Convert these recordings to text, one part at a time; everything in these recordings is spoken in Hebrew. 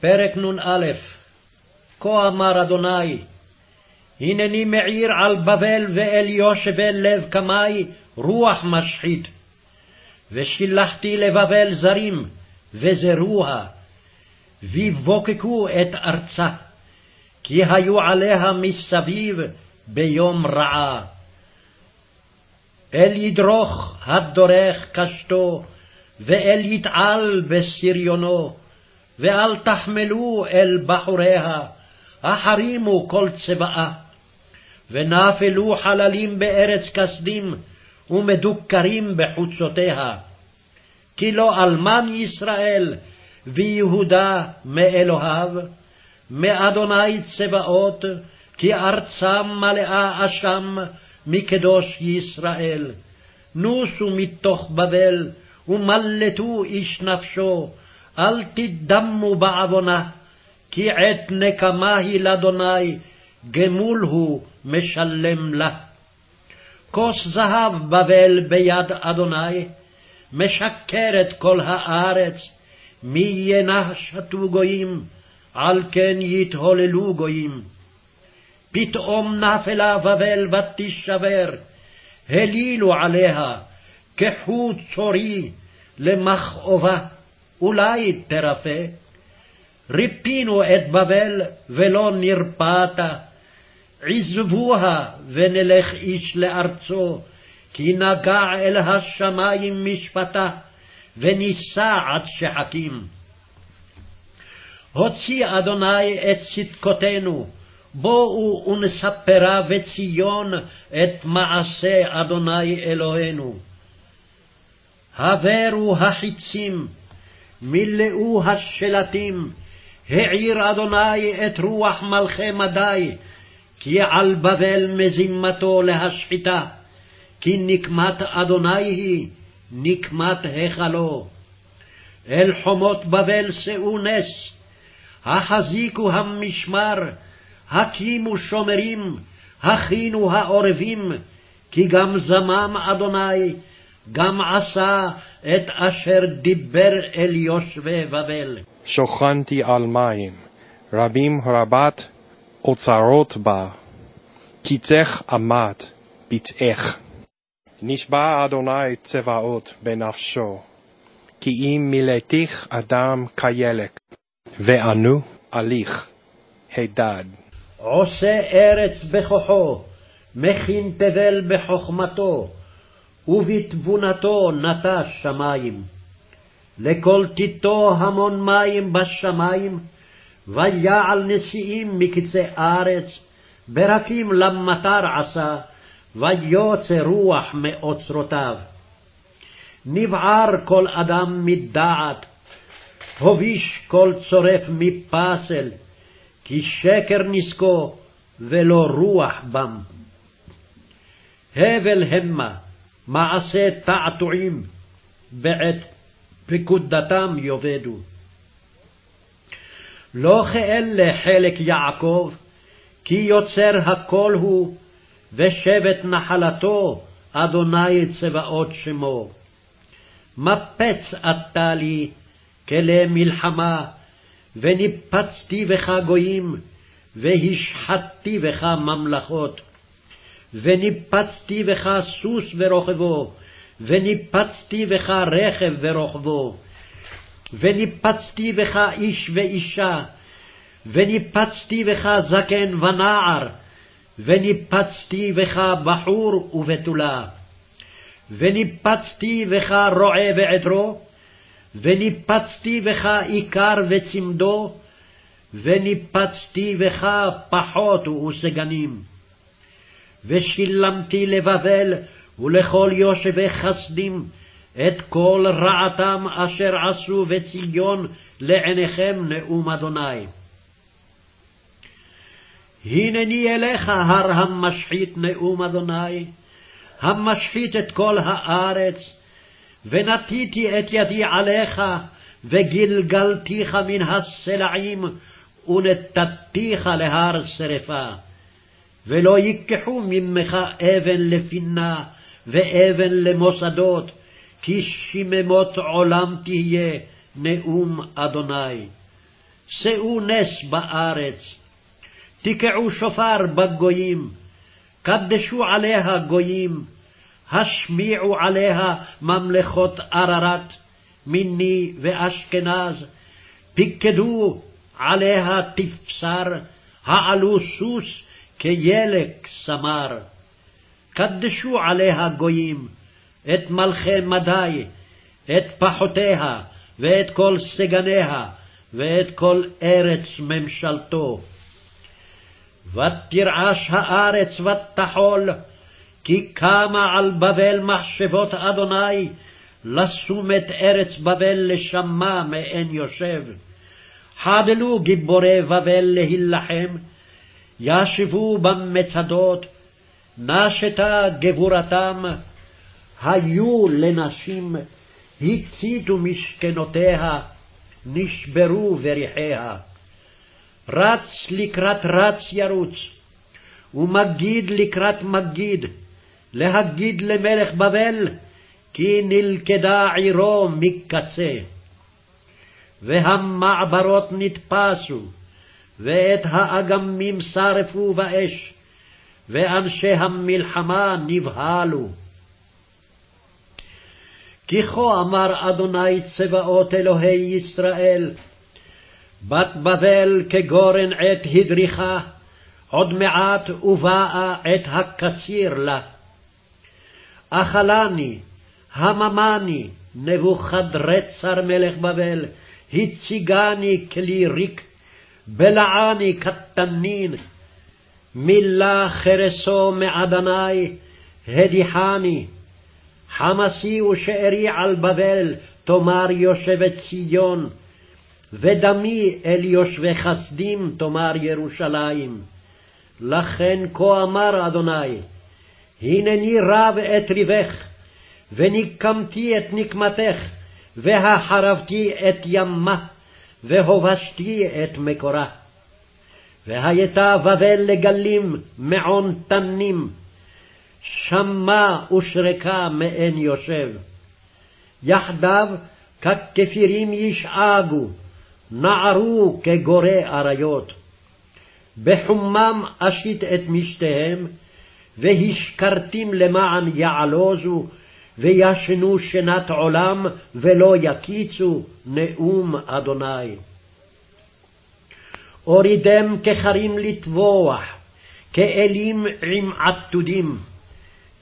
פרק נ"א כה אמר אדוני, הנני מעיר על בבל ואל יושבי לב קמי רוח משחית. ושילחתי לבבל זרים, וזרוה, ויבוקקו את ארצה, כי היו עליה מסביב ביום רעה. אל ידרוך הדורך קשתו, ואל יתעל בסריונו, ואל תחמלו אל בחוריה, החרימו כל צבאה. ונפלו חללים בארץ כסדים, ומדוכרים בחוצותיה. כי לא אלמן ישראל, ויהודה מאלוהיו, מאדוני צבאות, כי ארצם מלאה אשם מקדוש ישראל. נוסו מתוך בבל, ומלטו איש נפשו, אל תדמו בעוונה, כי עת נקמה היא לאדוני, גמול הוא משלם לה. כוס זהב בבל ביד אדוני, משקרת כל הארץ, מי ינח שתו גויים, על כן יתהוללו גויים. פתאום נפלה בבל ותישבר, הלילו עליה, כחוט צורי למכאובה, אולי תרפא. ריפינו את בבל ולא נרפאת, עזבוה ונלך איש לארצו, כי נגע אל השמים משפטה, ונישא עד שחקים. הוציא אדוני את צדקותינו, בואו ונספרה בציון את מעשה אדוני אלוהינו. הברו החיצים, מילאו השלטים, העיר אדוני את רוח מלכי מדי, כי על בבל מזימתו להשחיתה, כי נקמת אדוני היא, נקמת היכלו. אל חומות בבל שאו נס, החזיקו המשמר, הקימו שומרים, הכינו העורבים, כי גם זמם אדוני, גם עשה את אשר דיבר אל יושבי בבל. שוכנתי על מים, רבים רבת אוצרות בה, קיצך עמד, ביטאך. נשבע אדוני צבאות בנפשו, כי אם מילאתיך אדם כילק, ואנו עליך הידד. עושה ארץ בכוחו, מכין תבל בחוכמתו, ובתבונתו נטש שמים. לכל תיתו המון מים בשמים, ויעל נשיאים מקצה ארץ, ברקים למטר עשה, ויוצא רוח מאוצרותיו. נבער כל אדם מדעת, הוביש כל צורף מפסל, כי שקר נזקו ולא רוח בם. הבל המה, מעשה תעתועים, בעת פקודתם יאבדו. לא כאלה חלק יעקב, כי יוצר הכל הוא, ושבט נחלתו, אדוני צבאות שמו. מפץ אתה לי, כלי מלחמה, וניפצתי בך גויים, והשחטתי בך ממלכות. וניפצתי בך סוס ורוכבו, וניפצתי בך רכב ורוכבו. וניפצתי בך איש ואישה, וניפצתי בך זקן ונער, וניפצתי בך בחור ובתולה. וניפצתי בך רועה ועדרו, וניפצתי בך עיקר וצמדו, וניפצתי בך פחות וסגנים. ושילמתי לבבל ולכל יושבי חסדים את כל רעתם אשר עשו בציון לעיניכם נאום אדוני. הנני אליך הר המשחית נאום אדוני, המשחית את כל הארץ, ונטיתי את ידי עליך, וגלגלתיך מן הסלעים, ונתתיך להר שרפה. ולא ייקחו ממך אבן לפינה, ואבן למוסדות, כי שממות עולם תהיה נאום אדוני. שאו נס בארץ, תקעו שופר בגויים, קדשו עליה גויים, השמיעו עליה ממלכות עררת, מיני ואשכנז, פיקדו עליה תפסר, העלו סוס כילק סמר. קדשו עליה גויים, את מלכי מדי, את פחותיה, ואת כל סגניה, ואת כל ארץ ממשלתו. ותרעש הארץ ותחול, כי קמה על בבל מחשבות אדוני, לשום את ארץ בבל לשמה מעין יושב. חדלו גיבורי בבל להילחם, ישבו במצדות, נשתה גבורתם, היו לנשים, הציתו משכנותיה, נשברו בריחיה. רץ לקראת רץ ירוץ, ומגיד לקראת מגיד, להגיד למלך בבל, כי נלכדה עירו מקצה. והמעברות נתפסו, ואת האגמים שרפו באש, ואנשי המלחמה נבהלו. כי כה אמר אדוני צבאות אלוהי ישראל, בת בבל כגורן עת הדריכה, עוד מעט ובאה עת הקציר לה. אכלני, הממני, נבוכדרצר מלך בבל, הציגני כלי ריק, בלעני כתנין, מילה חרסו מעדני, הדיחני. חמסי ושארי על בבל, תאמר יושבת ציון, ודמי אל יושבי חסדים, תאמר ירושלים. לכן כה אמר אדוני, הנני רב את ריבך, וניקמתי את נקמתך, והחרבתי את ימה, והובשתי את מקורה. והייתה בבל לגלים מעון תנים, שמה ושרקה מעין יושב. יחדיו ככפירים ישאגו, נערו כגורי אריות. בחומם אשית את משתיהם, והשכרתים למען יעלוזו, וישנו שנת עולם, ולא יקיצו נאום אדוני. אורידם ככרים לטבוח, כאלים עם עתודים.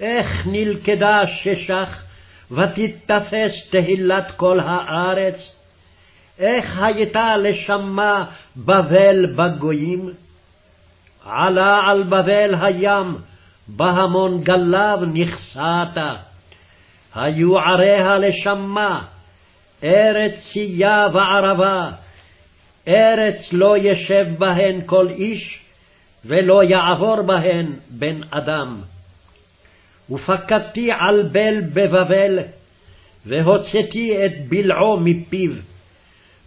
איך נלכדה ששך, ותתפס תהילת כל הארץ? איך הייתה לשמה בבל בגויים? עלה על בבל הים, בהמון גליו נכסעת. היו עריה לשמה, ארץ צייה וערבה, ארץ לא ישב בהן כל איש, ולא יעבור בהן בן אדם. ופקדתי על בל בבבל, והוצאתי את בלעו מפיו,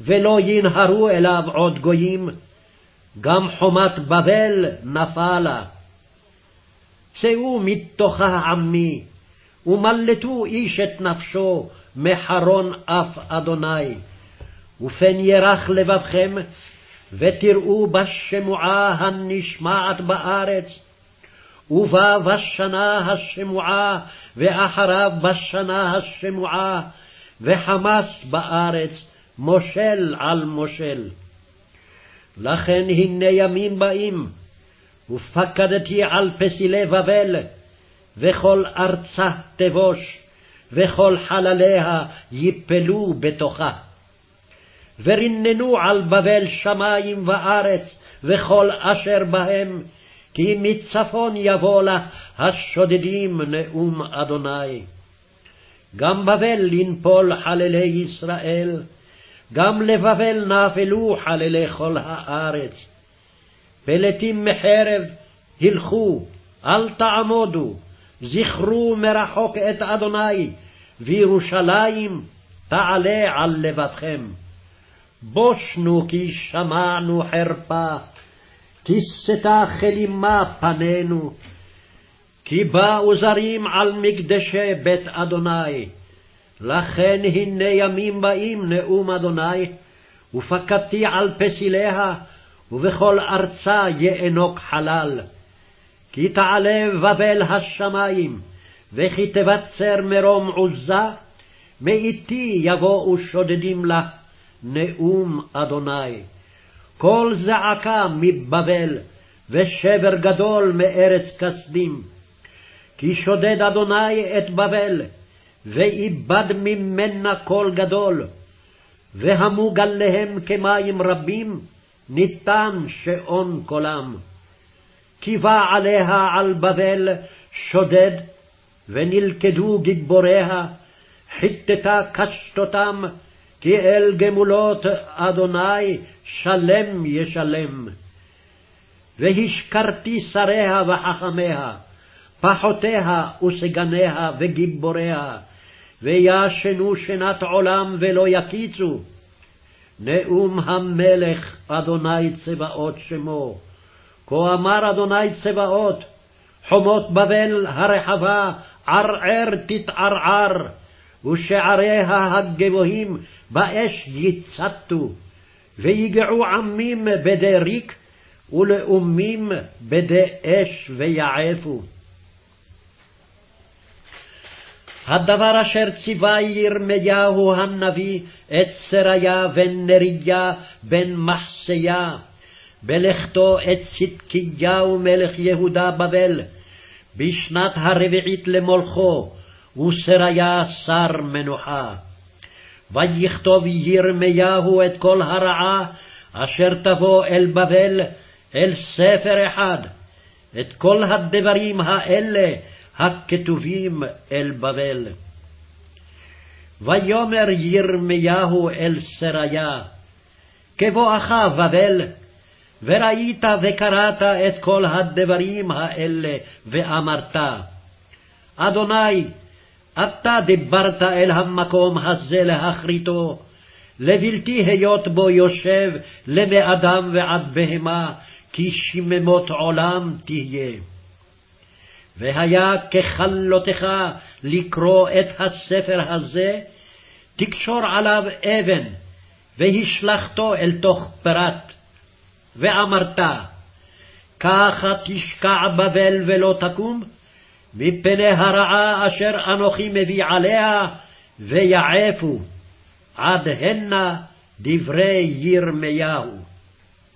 ולא ינהרו אליו עוד גויים, גם חומת בבל נפלה. צאו מתוכה עמי, ומלטו איש את נפשו מחרון אף אדוני. ופן ירח לבבכם, ותראו בשמועה הנשמעת בארץ, ובא בשנה השמועה, ואחריו בשנה השמועה, וחמס בארץ, מושל על מושל. לכן הנה ימים באים, ופקדתי על פסילי בבל, וכל ארצה תבוש, וכל חלליה יפלו בתוכה. ורננו על בבל שמים וארץ, וכל אשר בהם, כי מצפון יבוא לה השודדים נאום אדוני. גם בבל לנפול חללי ישראל, גם לבבל נפלו חללי כל הארץ. פלטים מחרב, הלכו, אל תעמודו, זכרו מרחוק את אדוני, וירושלים תעלה על לבבכם. בושנו כי שמענו חרפה, כיסתה כלימה פנינו, כי באו זרים על מקדשי בית אדוני. לכן הנה ימים באים נאום אדוני, ופקדתי על פסיליה, ובכל ארצה יאנוק חלל. כי תעלה בבל השמים, וכי תבצר מרום עוזה, מאיתי יבואו שודדים לה, נאום אדוני. קול זעקה מבבל, ושבר גדול מארץ כסדים. כי שודד אדוני את בבל, ואיבד ממנה קול גדול, והמוג עליהם כמים רבים, ניתן שאון קולם. בא עליה על בבל שודד, ונלכדו גיבוריה, חיטטה קשתותם, כי אל גמולות אדוני שלם ישלם. והשכרתי שריה וחכמיה, פחותיה וסגניה וגיבוריה, וישנו שנת עולם ולא יקיצו. נאום המלך אדוני צבאות שמו. כה אמר אדוני צבאות, חומות בבל הרחבה ערער תתערער, ושעריה הגבוהים באש יצתו, ויגעו עמים בדי ריק, ולאומים בדי אש ויעפו. הדבר אשר ציווה ירמיהו הנביא את סריה בן בן מחסיה, בלכתו את צדקיהו מלך יהודה בבל, בשנת הרביעית למולכו, וסריה שר מנוחה. ויכתוב ירמיהו את כל הרעה אשר תבוא אל בבל, אל ספר אחד, את כל הדברים האלה הכתובים אל בבל. ויאמר ירמיהו אל סריה, כבואך בבל, וראית וקראת את כל הדברים האלה, ואמרת, אדוני, אתה דיברת אל המקום הזה להכריתו, לבלתי היות בו יושב למאדם ועד בהמה, כי שממות עולם תהיה. והיה ככלותך לקרוא את הספר הזה, תקשור עליו אבן, והשלכתו אל תוך פרת, ואמרת, ככה תשקע בבל ולא תקום, מפני הרעה אשר אנוכי מביא עליה, ויעפו. עד הנה דברי ירמיהו.